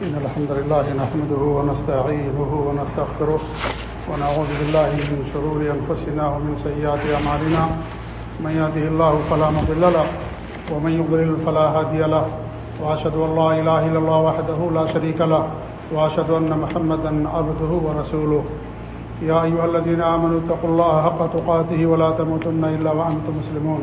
إن الحمد لله نحمده ونستعينه ونستغفره ونعوذ بالله من شرور أنفسنا ومن سيئات أعمالنا. من يهده الله فلا مضل له ومن يضلل فلا هادي له. وأشهد أن لا إله إلا الله وحده لا شريك له. وأشهد أن محمدا عبده ورسوله. يا أيها الذين آمنوا اتقوا الله حق تقاته ولا تموتن إلا وأنتم مسلمون.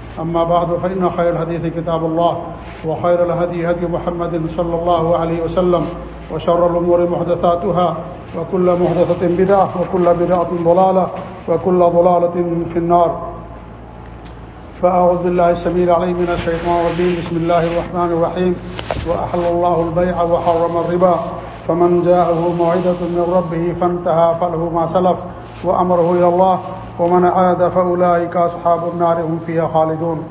أما بعد، فإن خير الحديث كتاب الله، وخير الهدي هدي محمد صلى الله عليه وسلم، وشر الأمور محدثاتها، وكل محدثة بدعة، وكل بدعة ضلالة، وكل ضلالة في النار. فأعوذ بالله السميع العليم من الشيطان الرجيم. بسم الله الرحمن الرحيم. وأحل الله البيع وحرم الربا. فمن جاءه موعدة من ربه فانتهى فله ما سلف، وأمره إلى الله. ومن عاد فأولئك أصحاب النار هم فيها خالدون.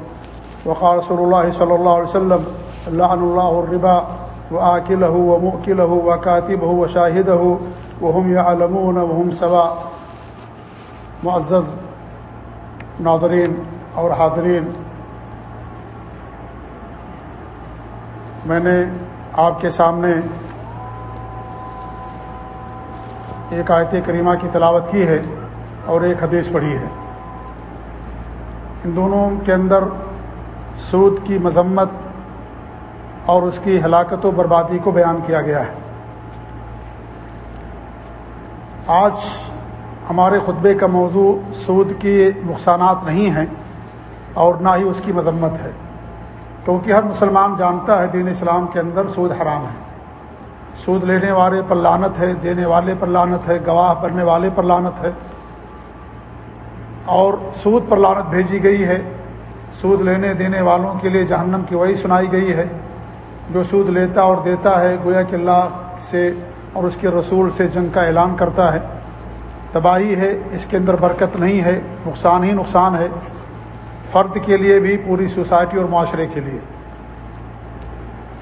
وقال رسول الله صلى الله عليه وسلم، لعن الله الربا وآكله ومؤكله وكاتبه وشاهده وهم يعلمون وهم سواء. معزز ناظرین اور حاضرین، میں نے آپ کے سامنے ایک آیت کریمہ کی تلاوت کی ہے۔ اور ایک حدیث پڑھی ہے۔ ان دونوں کے اندر سود کی مذمت اور اس کی ہلاکت و بربادی کو بیان کیا گیا ہے۔ آج ہمارے خطبے کا موضوع سود کی نقصانات نہیں ہیں اور نہ ہی اس کی مذمت ہے۔ کیونکہ ہر مسلمان جانتا ہے دین اسلام کے اندر سود حرام ہے۔ سود لینے والے پر لانت ہے، دینے والے پر لانت ہے، گواہ بننے والے پر لانت ہے۔ اور سود پر لانت بھیجی گئی ہے۔ سود لینے دینے والوں کے لیے جہنم کی وہی سنائی گئی ہے۔ جو سود لیتا اور دیتا ہے، گویا کہ اللہ سے اور اس کے رسول سے جنگ کا اعلان کرتا ہے۔ تباہی ہے، اس کے اندر برکت نہیں ہے، نقصان ہی نقصان ہے۔ فرد کے لیے بھی، پوری سوسائٹی اور معاشرے کے لیے۔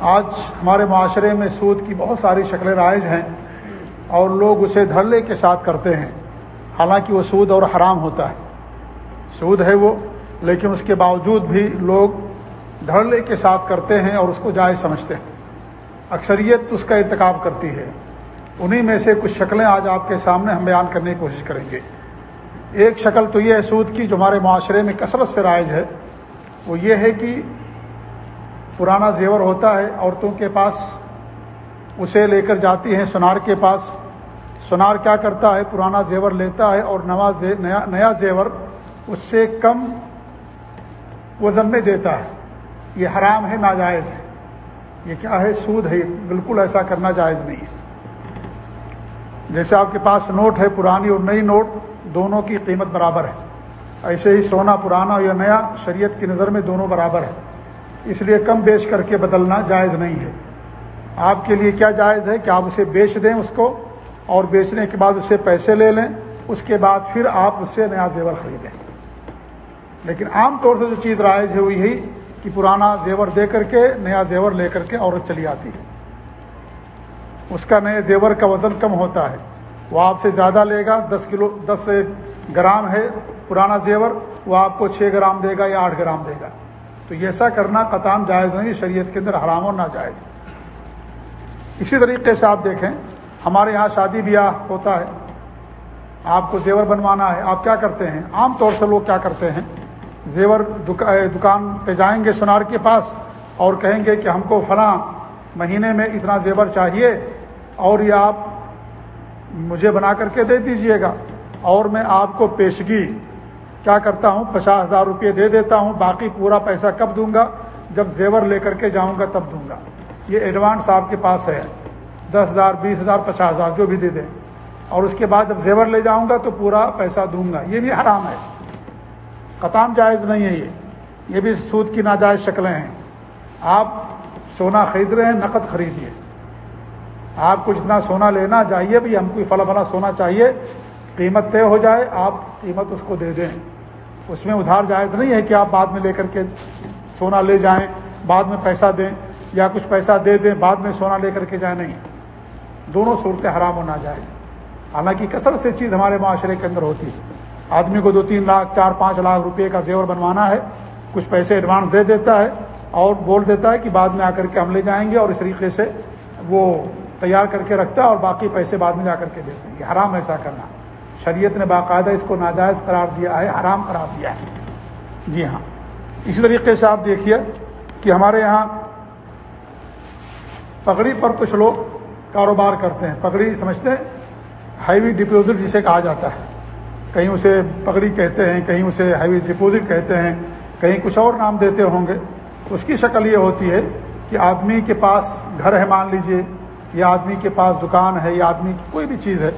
آج ہمارے معاشرے میں سود کی بہت ساری شکلیں رائج ہیں اور لوگ اسے دھڑلے کے ساتھ کرتے ہیں۔ حالانکہ وہ سود اور حرام ہوتا ہے۔ سود ہے وہ، لیکن اس کے باوجود بھی لوگ دھڑلے کے ساتھ کرتے ہیں اور اس کو جائز سمجھتے ہیں۔ اکثریت اس کا ارتکاب کرتی ہے۔ انہی میں سے کچھ شکلیں آج آپ کے سامنے ہم بیان کرنے کی کوشش کریں گے۔ ایک شکل تو یہ ہے سود کی جو ہمارے معاشرے میں کثرت سے رائج ہے۔ وہ یہ ہے کہ پرانا زیور ہوتا ہے، عورتوں کے پاس اسے لے کر جاتی ہیں سونار کے پاس۔ سونار کیا کرتا ہے؟ پرانا زیور لیتا ہے اور نوا نیا نیا زیور اس سے کم وزن میں دیتا ہے۔ یہ حرام ہے، ناجائز ہے۔ یہ کیا ہے؟ سود ہے۔ بالکل ایسا کرنا جائز نہیں ہے۔ جیسے آپ کے پاس نوٹ ہے، پرانی اور نئی نوٹ، دونوں کی قیمت برابر ہے۔ ایسے ہی سونا پرانا یا نیا، شریعت کی نظر میں دونوں برابر ہے۔ اس لیے کم بیچ کر کے بدلنا جائز نہیں ہے۔ آپ کے لیے کیا جائز ہے؟ کہ آپ اسے بیچ دیں اس کو، اور بیچنے کے بعد اسے پیسے لے لیں، اس کے بعد پھر آپ اس سے نیا زیور خریدیں۔ لیکن عام طور سے جو چیز رائج ہے وہ یہی کہ پرانا زیور دے کر کے، نیا زیور لے کر کے عورت چلی آتی ہے۔ اس کا نئے زیور کا وزن کم ہوتا ہے۔ وہ آپ سے زیادہ لے گا، دس کلو، دس گرام ہے پرانا زیور، وہ آپ کو چھ گرام دے گا یا آٹھ گرام دے گا۔ تو یہ ایسا کرنا قطام جائز نہیں، شریعت کے اندر حرام اور ناجائز۔ اسی طریقے سے آپ دیکھیں، ہمارے یہاں شادی بیاہ ہوتا ہے۔ آپ کو زیور بنوانا ہے، آپ کیا کرتے ہیں؟ عام طور سے لوگ کیا کرتے ہیں؟ زیور دکان پہ جائیں گے سونار کے پاس اور کہیں گے کہ ہم کو فلاں مہینے میں اتنا زیور چاہیے اور یہ آپ مجھے بنا کر کے دے دیجیے گا اور میں آپ کو پیشگی کیا کرتا ہوں؟ پچاس ہزار روپئے دے دیتا ہوں، باقی پورا پیسہ کب دوں گا؟ جب زیور لے کر کے جاؤں گا تب دوں گا۔ یہ ایڈوانس آپ کے پاس ہے۔ دس ہزار، بیس ہزار، پچاس ہزار جو بھی دے دیں۔ اور اس کے بعد جب زیور لے جاؤں گا تو پورا پیسہ دوں گا۔ یہ بھی حرام ہے۔ قطام جائز نہیں ہے یہ۔ یہ بھی سود کی ناجائز شکلیں ہیں۔ آپ سونا خرید رہے ہیں، نقد خریدیے۔ آپ کو جتنا سونا لینا چاہیے بھی، ہم کو فلا فلا سونا چاہیے۔ قیمت طے ہو جائے، آپ قیمت اس کو دے دیں۔ اس میں ادھار جائز نہیں ہے کہ آپ بعد میں لے کر کے سونا لے جائیں، بعد میں پیسہ دیں یا کچھ پیسہ دے دیں، بعد میں سونا لے کر کے جائیں۔ نہیں۔ دونوں صورتیں حرام ہونا جائز حالانکہ کثرت سے چیز ہمارے معاشرے کے اندر ہوتی ہے۔ آدمی کو دو تین لاکھ، چار پانچ لاکھ روپے کا زیور بنوانا ہے، کچھ پیسے ایڈوانس دے دیتا ہے اور بول دیتا ہے کہ بعد میں آ کر کے ہم لے جائیں گے اور اس طریقے سے وہ تیار کر کے رکھتا ہے اور باقی پیسے بعد میں جا کر کے دیتے ہیں۔ حرام ایسا کرنا۔ شریعت نے باقاعدہ اس کو ناجائز قرار دیا ہے، حرام قرار دیا ہے۔ جی ہاں۔ اسی طریقے سے آپ دیکھیے کہ ہمارے یہاں پگڑی پر کچھ لوگ کاروبار کرتے ہیں۔ پگڑی سمجھتے ہیں ہیوی ڈپوزٹ جسے کہا جاتا ہے۔ کہیں اسے پگڑی کہتے ہیں، کہیں اسے ہیوی ڈپوزٹ کہتے ہیں، کہیں کچھ اور نام دیتے ہوں گے۔ اس کی شکل یہ ہوتی ہے کہ آدمی کے پاس گھر ہے، مان لیجیے، یا آدمی کے پاس دکان ہے، یا آدمی کی کوئی بھی چیز ہے،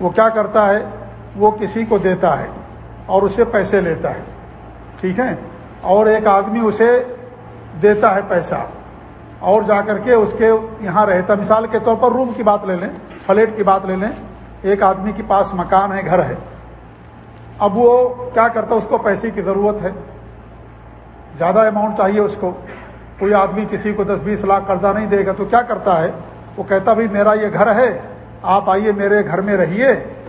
وہ کیا کرتا ہے؟ وہ کسی کو دیتا ہے اور اسے پیسے لیتا ہے۔ ٹھیک ہے؟ اور ایک آدمی اسے دیتا ہے پیسہ۔ اور جا کر کے اس کے یہاں رہتا مثال کے طور پر روم کی بات لے لیں، فلیٹ کی بات لے لیں۔ ایک آدمی کے پاس مکان ہے، گھر ہے۔ اب وہ کیا کرتا اس کو پیسے کی ضرورت ہے۔ زیادہ اماؤنٹ چاہیے اس کو۔ کوئی آدمی کسی کو دس بیس لاکھ قرضہ نہیں دے گا تو کیا کرتا ہے؟ وہ کہتا بھائی، میرا یہ گھر ہے۔ آپ آئیے میرے گھر میں رہیے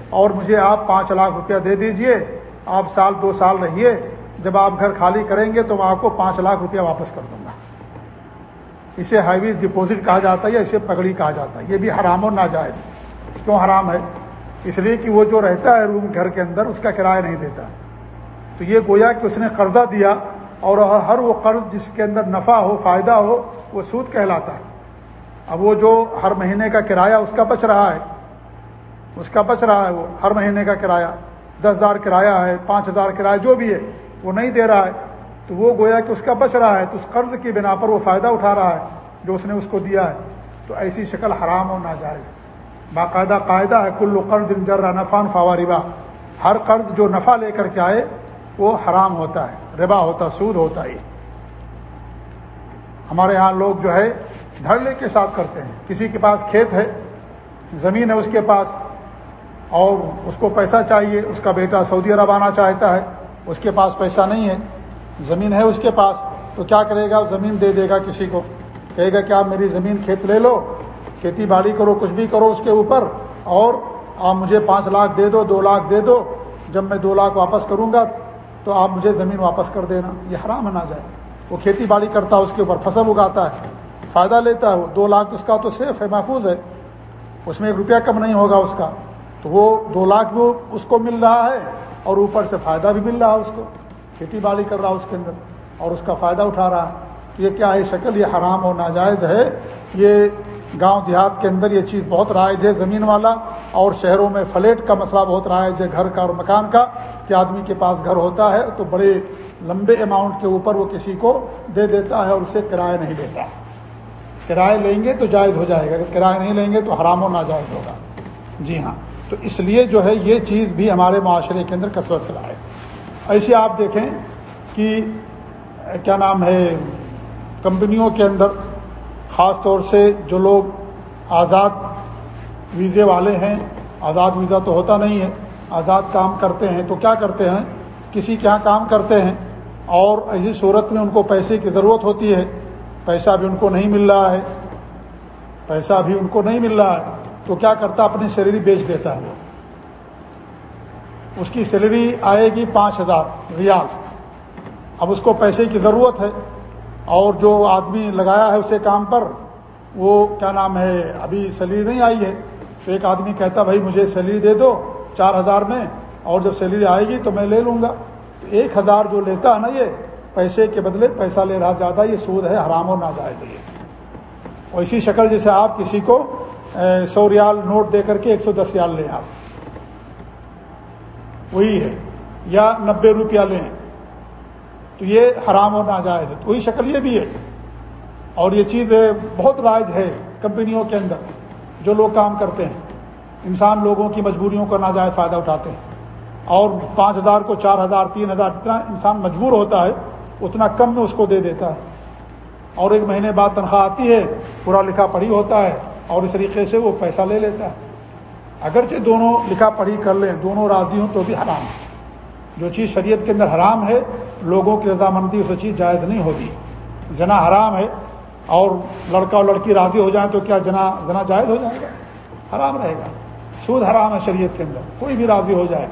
اور مجھے آپ پانچ لاکھ روپیہ دے دیجیے۔ آپ سال دو سال رہیے۔ جب آپ گھر خالی کریں گے تو میں آپ کو پانچ لاکھ روپیہ واپس کر دوں گا۔ اسے ہائی ڈپوزٹ کہا جاتا ہے یا اسے پگڑی کہا جاتا ہے؟ یہ بھی حرام و ناجائز۔ کیوں حرام ہے؟ اس لیے کہ وہ جو رہتا ہے روم گھر کے اندر، اس کا کرایہ نہیں دیتا۔ تو یہ گویا کہ اس نے قرضہ دیا اور ہر وہ قرض جس کے اندر نفع ہو، فائدہ ہو، وہ سود کہلاتا ہے۔ اب وہ جو ہر مہینے کا کرایہ اس کا بچ رہا ہے، اس کا بچ رہا ہے وہ۔ ہر مہینے کا کرایہ، دس ہزار کرایہ ہے، پانچ ہزار کرایہ، جو بھی ہے، وہ نہیں دے رہا ہے۔ تو وہ گویا کہ اس کا بچ رہا ہے، تو اس قرض کی بنا پر وہ فائدہ اٹھا رہا ہے جو اس نے اس کو دیا ہے۔ تو ایسی شکل حرام اور ناجائز باقاعدہ قاعدہ ہے کلو قرض جرا نفان فاوا ربا۔ ہر قرض جو نفع لے کر کے آئے، وہ حرام ہوتا ہے، ربا ہوتا، سود ہوتا ہے ہمارے یہاں لوگ جو ہے، دھڑلے کے ساتھ کرتے ہیں۔ کسی کے پاس کھیت ہے، زمین ہے اس کے پاس، اور اس کو پیسہ چاہیے، اس کا بیٹا سعودی عرب آنا چاہتا ہے، اس کے پاس پیسہ نہیں ہے، زمین ہے اس کے پاس، تو کیا کرے گا؟ زمین دے دے گا کسی کو۔ کہے گا کہ آپ میری زمین کھیت لے لو کھیتی باڑی کرو، کچھ بھی کرو اس کے اوپر، اور آپ مجھے پانچ لاکھ دے دو دو لاکھ دے دو، جب میں دو لاکھ واپس کروں گا تو آپ مجھے زمین واپس کر دینا۔ یہ حرام نہ جائے۔ وہ کھیتی باڑی کرتا ہے، اس کے اوپر فصل اگاتا ہے، فائدہ لیتا ہے۔ وہ دو لاکھ اس کا تو سیف ہے، محفوظ ہے۔ اس میں ایک روپیہ کم نہیں ہوگا اس کا۔ تو وہ دو لاکھ بھی اس کو مل رہا ہے، اور اوپر سے فائدہ بھی مل رہا ہے اس کو۔ کھیتی باڑی کر رہا ہے اس کے اندر، اور اس کا فائدہ اٹھا رہا ہے۔ تو یہ کیا ہے؟ شکل یہ حرام اور ناجائز ہے۔ یہ گاؤں دیہات کے اندر یہ چیز بہت رائج ہے زمین والا اور شہروں میں فلیٹ کا مسئلہ بہت رائج ہے گھر کا اور مکان کا، کہ آدمی کے پاس گھر ہوتا ہے تو بڑے لمبے اماؤنٹ کے اوپر وہ کسی کو دے دیتا ہے اور اسے کرایہ نہیں دیتا۔ کرایہ لیں گے تو جائز ہو جائے گا، اگر کرایہ نہیں لیں گے تو حرام و ناجائز ہوگا۔ جی ہاں تو اس لیے جو ہے یہ چیز بھی ہمارے معاشرے کے اندر کثرت سے لائے۔ ایسے آپ دیکھیں کہ کیا نام ہے، کمپنیوں کے اندر خاص طور سے جو لوگ آزاد ویزے والے ہیں، آزاد ویزا تو ہوتا نہیں ہے، آزاد کام کرتے ہیں، تو کیا کرتے ہیں؟ کسی کے یہاں کام کرتے ہیں اور ایسی صورت میں ان کو پیسے کی ضرورت ہوتی ہے، پیسہ بھی ان کو نہیں مل رہا ہے، پیسہ بھی ان کو نہیں مل رہا ہے، تو کیا کرتا؟ اپنی سیلری بیچ دیتا ہے۔ اس کی سیلری آئے گی پانچ ہزار ریال۔ اب اس کو پیسے کی ضرورت ہے اور جو آدمی لگایا ہے اسے کام پر، وہ کیا نام ہے، ابھی سیلری نہیں آئی ہے۔ تو ایک آدمی کہتا، بھائی مجھے سیلری دے دو چار ہزار میں، اور جب سیلری آئے گی تو میں لے لوں گا۔ تو ایک ہزار جو لیتا ہے نا یہ، پیسے کے بدلے پیسہ لے رہا، زیادہ یہ سود ہے، حرام اور نہ جائے یہ اور اسی شکل جیسے آپ کسی کو سو ریال نوٹ دے کر کے ایک سو دس ریال لیں آپ وہی ہے۔ یا نبے روپیہ لیں۔ تو یہ حرام اور ناجائز ہے۔ تو وہی شکل یہ بھی ہے اور یہ چیز بہت رائج ہے کمپنیوں کے اندر جو لوگ کام کرتے ہیں۔ انسان لوگوں کی مجبوریوں کا ناجائز فائدہ اٹھاتے ہیں۔ اور پانچ ہزار کو چار ہزار، تین ہزار جتنا انسان مجبور ہوتا ہے، اتنا کم میں اس کو دے دیتا ہے۔ اور ایک مہینے بعد تنخواہ آتی ہے، پورا لکھا پڑھی ہوتا ہے اور اس طریقے سے وہ پیسہ لے لیتا ہے۔ اگرچہ دونوں لکھا پڑھی کر لیں، دونوں راضی ہوں تو بھی حرام۔ ہے جو چیز شریعت کے اندر حرام ہے لوگوں کی رضامندی اس چیز جائز نہیں ہوتی۔ جنا حرام ہے اور لڑکا اور لڑکی راضی ہو جائیں تو کیا جنا جنا جائز ہو جائے گا؟ حرام رہے گا۔ سود حرام ہے شریعت کے اندر۔ کوئی بھی راضی ہو جائے،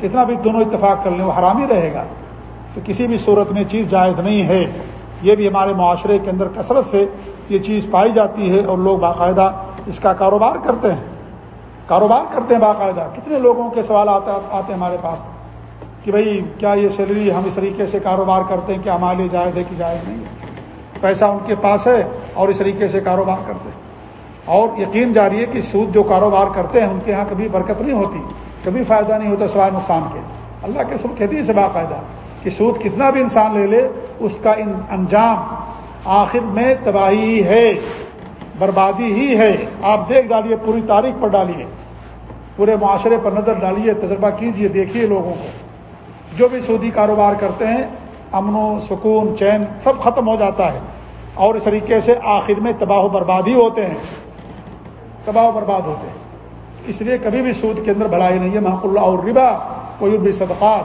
کتنا بھی دونوں اتفاق کر لیں، وہ حرام ہی رہے گا۔ تو کسی بھی صورت میں چیز جائز نہیں ہے۔ یہ بھی ہمارے معاشرے کے اندر کثرت سے یہ چیز پائی جاتی ہے اور لوگ باقاعدہ اس کا کاروبار کرتے ہیں۔ کاروبار کرتے ہیں باقاعدہ۔ کتنے لوگوں کے سوال آتے آتے ہیں ہمارے پاس۔ کہ بھائی کیا یہ سیلری ہم اس طریقے سے کاروبار کرتے ہیں کیا ہمارے لیے جائز ہے کہ جائز نہیں ہے؟ پیسہ ان کے پاس ہے اور اس طریقے سے کاروبار کرتے ہیں۔ اور یقین جاری ہے کہ سود جو کاروبار کرتے ہیں ان کے یہاں کبھی برکت نہیں ہوتی، کبھی فائدہ نہیں ہوتا سوائے نقصان کے۔ اللہ کے سب کہتی ہے سے باقاعدہ کہ سود کتنا بھی انسان لے لے، اس کا انجام آخر میں تباہی ہے، بربادی ہی ہے۔ آپ دیکھ ڈالیے، پوری تاریخ پر ڈالیے، پورے معاشرے پر نظر ڈالیے، تجربہ کیجیے دیکھیے لوگوں کو۔ جو بھی سودی کاروبار کرتے ہیں، امن و سکون، چین سب ختم ہو جاتا ہے۔ اور اس طریقے سے آخر میں تباہ و بربادی ہوتے ہیں۔ تباہ و برباد ہوتے ہیں۔ اس لیے کبھی بھی سود کے اندر بھلائی نہیں ہے۔ محق اللہ اور ربا کوئی بھی صدقات۔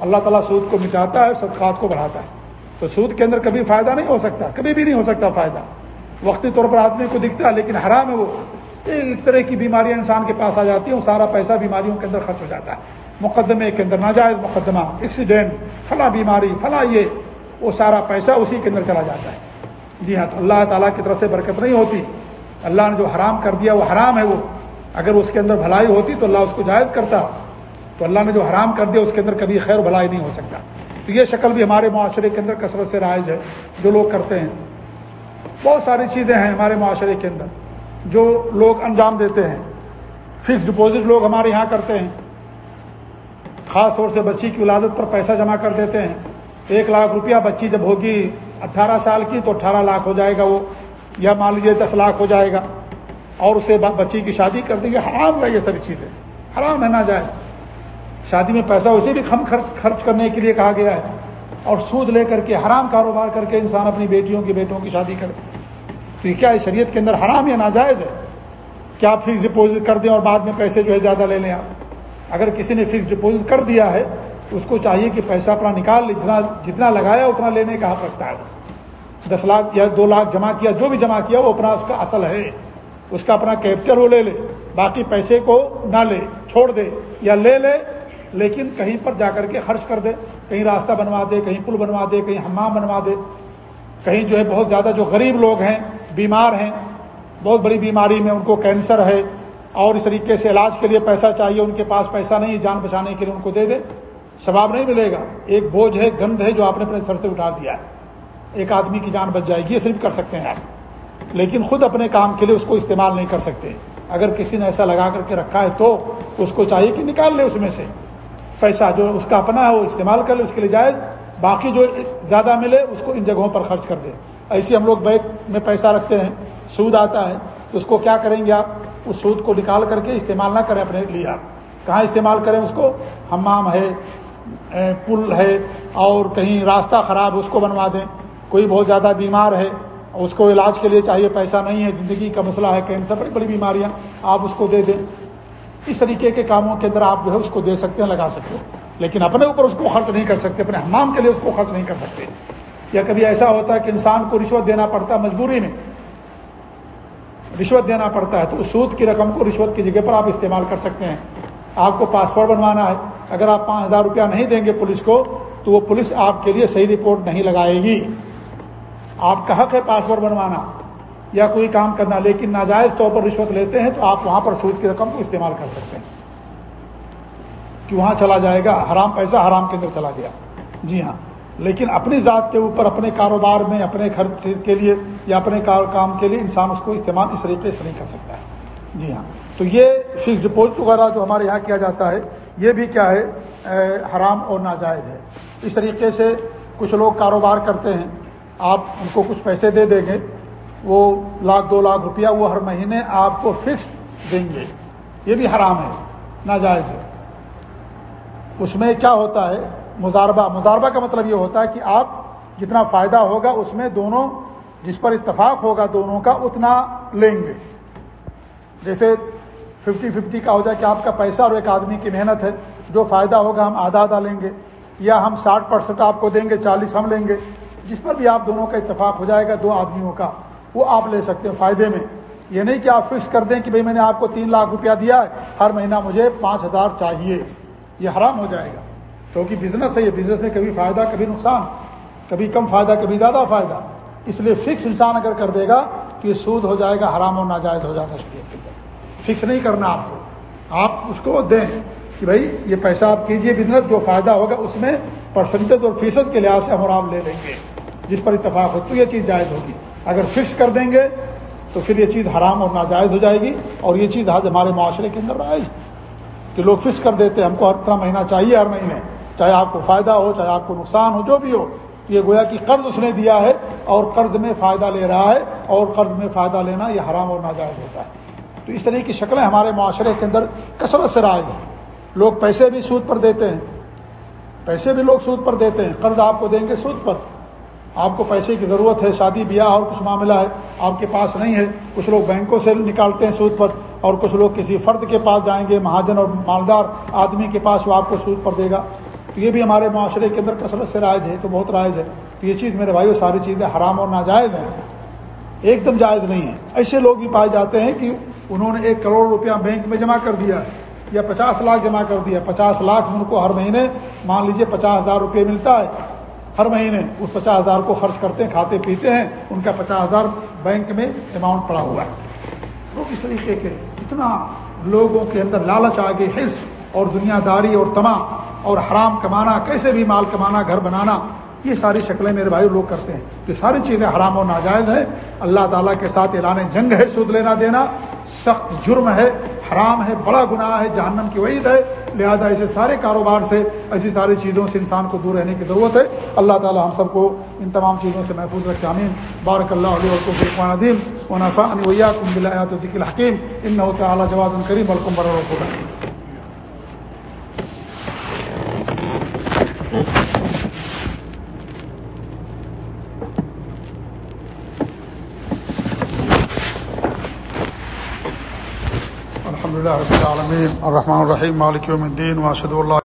اللہ تعالیٰ سود کو مٹاتا ہے صدقات کو بڑھاتا ہے۔ تو سود کے اندر کبھی فائدہ نہیں ہو سکتا، کبھی بھی نہیں ہو سکتا فائدہ۔ وقتی طور پر آدمی کو دکھتا ہے، لیکن حرام ہے وہ۔ ایک طرح کی بیماریاں انسان کے پاس آ جاتی ہیں، وہ سارا پیسہ بیماریوں کے اندر خرچ ہو جاتا ہے۔ مقدمے کے اندر ناجائز مقدمہ ایکسیڈنٹ فلاں بیماری، فلاں یہ، وہ سارا پیسہ اسی کے اندر چلا جاتا ہے۔ جی ہاں تو اللہ تعالیٰ کی طرف سے برکت نہیں ہوتی۔ اللہ نے جو حرام کر دیا وہ حرام ہے وہ۔ اگر اس کے اندر بھلائی ہوتی تو اللہ اس کو جائز کرتا۔ تو اللہ نے جو حرام کر دیا اس کے اندر کبھی خیر بھلائی نہیں ہو سکتا۔ تو یہ شکل بھی ہمارے معاشرے کے اندر کثرت سے رائج ہے، جو لوگ کرتے ہیں۔ بہت ساری چیزیں ہیں ہمارے معاشرے کے اندر جو لوگ انجام دیتے ہیں۔ فکس ڈپازٹ لوگ ہمارے یہاں کرتے ہیں۔ خاص طور سے بچی کی ولادت پر پیسہ جمع کر دیتے ہیں۔ ایک لاکھ روپیہ بچی جب ہوگی اٹھارہ سال کی تو اٹھارہ لاکھ ہو جائے گا وہ، یا مان لیجیے دس لاکھ ہو جائے گا۔ اور اسے بچی کی شادی کر دیں گے حرام ہے یہ ساری چیزیں۔ حرام ہے نہ جائے شادی میں پیسہ اسے بھی کم خرچ کرنے کے لیے کہا گیا ہے۔ اور سود لے کر کے، حرام کاروبار کر کے انسان اپنی بیٹیوں کی بیٹوں کی شادی کرے۔ تو یہ کیا ہے شریعت کے اندر حرام یا ناجائز ہے؟ کیا آپ فکس ڈپوزٹ کر دیں اور بعد میں پیسے جو ہے زیادہ لے لیں آپ؟ اگر کسی نے فکس ڈپوزٹ کر دیا ہے تو اس کو چاہیے کہ پیسہ اپنا نکال لے، جتنا جتنا لگایا اتنا لینے کا حق رکھتا ہے۔ دس لاکھ یا دو لاکھ جمع کیا، جو بھی جمع کیا، وہ اپنا اس کا اصل ہے۔ اس کا اپنا کیپٹل وہ لے لے، باقی پیسے کو نہ لے، چھوڑ دے یا لے لے، لیکن کہیں پر جا کر کے خرچ کر دے۔ کہیں راستہ بنوا دے، کہیں پل بنوا دے، کہیں ہمام بنوا دے۔ کہیں جو ہے بہت زیادہ جو غریب لوگ ہیں، بیمار ہیں، بہت بڑی بیماری میں ان کو کینسر ہے۔ اور اس طریقے سے علاج کے لیے پیسہ چاہیے، ان کے پاس پیسہ نہیں ہے جان بچانے کے لیے ان کو دے دے۔ ثواب نہیں ملے گا۔ ایک بوجھ ہے، گند ہے جو آپ نے اپنے سر سے اٹھا دیا ہے۔ ایک آدمی کی جان بچ جائے گی، یہ صرف کر سکتے ہیں آپ۔ لیکن خود اپنے کام کے لیے اس کو استعمال نہیں کر سکتے۔ اگر کسی نے ایسا لگا کر کے رکھا ہے تو اس کو چاہیے کہ نکال لے اس میں سے۔ پیسہ جو اس کا اپنا ہے، وہ استعمال کر لے، اس کے لیے جائز۔ باقی جو زیادہ ملے، اس کو ان جگہوں پر خرچ کر دے۔ ایسے ہم لوگ بینک میں پیسہ رکھتے ہیں، سود آتا ہے، تو اس کو کیا کریں گے آپ؟ اس سود کو نکال کر کے استعمال نہ کریں اپنے لیے آپ۔ کہاں استعمال کریں اس کو؟ ہمام ہے پل ہے، اور کہیں راستہ خراب اس کو بنوا دیں۔ کوئی بہت زیادہ بیمار ہے، اس کو علاج کے لیے چاہیے پیسہ نہیں ہے، زندگی کا مسئلہ ہے، کینسر، بڑی بڑی بیماریاں، آپ اس کو دے دیں۔ اس طریقے کے کاموں کے اندر آپ جو ہے اس کو دے سکتے ہیں، لگا سکتے ہیں۔ لیکن اپنے اوپر اس کو خرچ نہیں کر سکتے، اپنے حمام کے لیے اس کو خرچ نہیں کر سکتے۔ یا کبھی ایسا ہوتا ہے کہ انسان کو رشوت دینا پڑتا ہے مجبوری میں رشوت دینا پڑتا ہے تو اس سود کی رقم کو رشوت کی جگہ پر آپ استعمال کر سکتے ہیں۔ آپ کو پاسپورٹ بنوانا ہے۔ اگر آپ پانچ ہزار روپیہ نہیں دیں گے پولیس کو، تو وہ پولیس آپ کے لیے صحیح رپورٹ نہیں لگائے گی۔ آپ کا حق ہے پاسپورٹ بنوانا یا کوئی کام کرنا، لیکن ناجائز طور پر رشوت لیتے ہیں تو آپ وہاں پر سود کی رقم کو استعمال کر سکتے ہیں۔ کہ وہاں چلا جائے گا، حرام پیسہ حرام کے اندر چلا گیا۔ جی ہاں۔ لیکن اپنی ذات کے اوپر، اپنے کاروبار میں، اپنے گھر کے لیے یا اپنے کام کے لیے انسان اس کو استعمال اس طریقے سے نہیں کر سکتا ہے۔ جی ہاں۔ تو یہ فکس ڈپوزٹ وغیرہ جو ہمارے یہاں کیا جاتا ہے، یہ بھی کیا ہے حرام اور ناجائز ہے۔ اس طریقے سے کچھ لوگ کاروبار کرتے ہیں، آپ ان کو کچھ پیسے دے دیں گے، وہ لاکھ، دو لاکھ روپیہ وہ ہر مہینے آپ کو فکس دیں گے۔ یہ بھی حرام ہے، ناجائز ہے۔ اس میں کیا ہوتا ہے مزاربہ مزاربہ کا مطلب یہ ہوتا ہے کہ آپ جتنا فائدہ ہوگا اس میں دونوں جس پر اتفاق ہوگا دونوں کا اتنا لیں گے۔ جیسے ففٹی ففٹی کا ہو جائے کہ آپ کا پیسہ اور ایک آدمی کی محنت ہے، جو فائدہ ہوگا ہم آدھا آدھا لیں گے، یا ہم ساٹھ پرسینٹ آپ کو دیں گے، چالیس ہم لیں گے، جس پر بھی آپ دونوں کا اتفاق ہو جائے گا دو آدمیوں کا، وہ آپ لے سکتے ہیں فائدے میں۔ یہ نہیں کہ آپ فکس کر دیں کہ بھائی میں نے آپ کو تین لاکھ روپیہ دیا ہے، ہر مہینہ مجھے پانچ ہزار چاہیے۔ یہ حرام ہو جائے گا۔ کیونکہ بزنس ہے یہ بزنس میں کبھی فائدہ کبھی نقصان، کبھی کم فائدہ، کبھی زیادہ فائدہ۔ اس لیے فکس انسان اگر کر دے گا تو یہ سود ہو جائے گا، حرام اور ناجائز ہو جائے گا فکس نہیں کرنا آپ کو۔ آپ اس کو دیں کہ بھائی یہ پیسہ آپ کیجیے بزنس جو فائدہ ہوگا اس میں پرسنٹیج اور فیصد کے لحاظ سے ہم اور آپ لے لیں گے۔ جس پر اتفاق ہو تو یہ چیز جائز ہوگی۔ اگر فکس کر دیں گے تو پھر یہ چیز حرام اور ناجائز ہو جائے گی اور یہ چیز آج ہمارے معاشرے کے اندر رائج کہ لوگ فکس کر دیتے ہیں، ہم کو ہر طرح مہینہ چاہیے ہر مہینے۔ چاہے آپ کو فائدہ ہو، چاہے آپ کو نقصان ہو، جو بھی ہو، یہ گویا کہ قرض اس نے دیا ہے اور قرض میں فائدہ لے رہا ہے اور قرض میں فائدہ لینا یہ حرام اور ناجائز ہوتا ہے۔ تو اس طرح کی شکلیں ہمارے معاشرے کے اندر کثرت سے رائج ہیں۔ لوگ پیسے بھی سود پر دیتے ہیں۔ پیسے بھی لوگ سود پر دیتے ہیں۔ قرض آپ کو دیں گے سود پر۔ آپ کو پیسے کی ضرورت ہے، شادی، بیاہ اور کچھ معاملہ ہے، آپ کے پاس نہیں ہے۔ کچھ لوگ بینکوں سے نکالتے ہیں سود پر اور کچھ لوگ کسی فرد کے پاس جائیں گے مہاجن اور مالدار آدمی کے پاس وہ آپ کو سود پر دے گا۔ تو یہ بھی ہمارے معاشرے کے اندر کثرت سے رائج ہے، تو بہت رائج ہے۔ تو یہ چیز میرے بھائی ساری چیزیں حرام اور ناجائز ہیں۔ ایک دم جائز نہیں ہے ایسے لوگ بھی پائے جاتے ہیں کہ انہوں نے ایک کروڑ روپیہ بینک میں جمع کر دیا یا پچاس لاکھ جمع کر دیا۔ پچاس لاکھ ان کو ہر مہینے، مان لیجیے پچاس ہزار روپے ملتا ہے۔ ہر مہینے اس پچاس ہزار کو خرچ کرتے ہیں، کھاتے پیتے ہیں۔ ان کا پچاس ہزار بینک میں اماؤنٹ پڑا ہوا ہے۔ تو اس طریقے کے اتنا لوگوں کے اندر لالچ آگے، حرص۔ اور دنیا داری اور تمام اور حرام کمانا، کیسے بھی مال کمانا، گھر بنانا، یہ ساری شکلیں میرے بھائی لوگ کرتے ہیں۔ یہ ساری چیزیں حرام و ناجائز ہیں۔ اللہ تعالیٰ کے ساتھ اعلان جنگ ہے، سود لینا دینا۔ سخت جرم ہے، حرام ہے، بڑا گناہ ہے، جہنم کی وعید ہے۔ لہذا ایسے سارے کاروبار سے، ایسی ساری چیزوں سے انسان کو دور رہنے کی ضرورت ہے۔ اللہ تعالی ہم سب کو ان تمام چیزوں سے محفوظ رکھے امین بارک اللہ علیہ کو فرقان عدیم و نفا ویا کم بلایات ذکل حکیم ان تعالیٰ جواد کریم الکم بر الحمد لله رب العالمين الرحمن الرحیم مالک یوم الدین واشد اللہ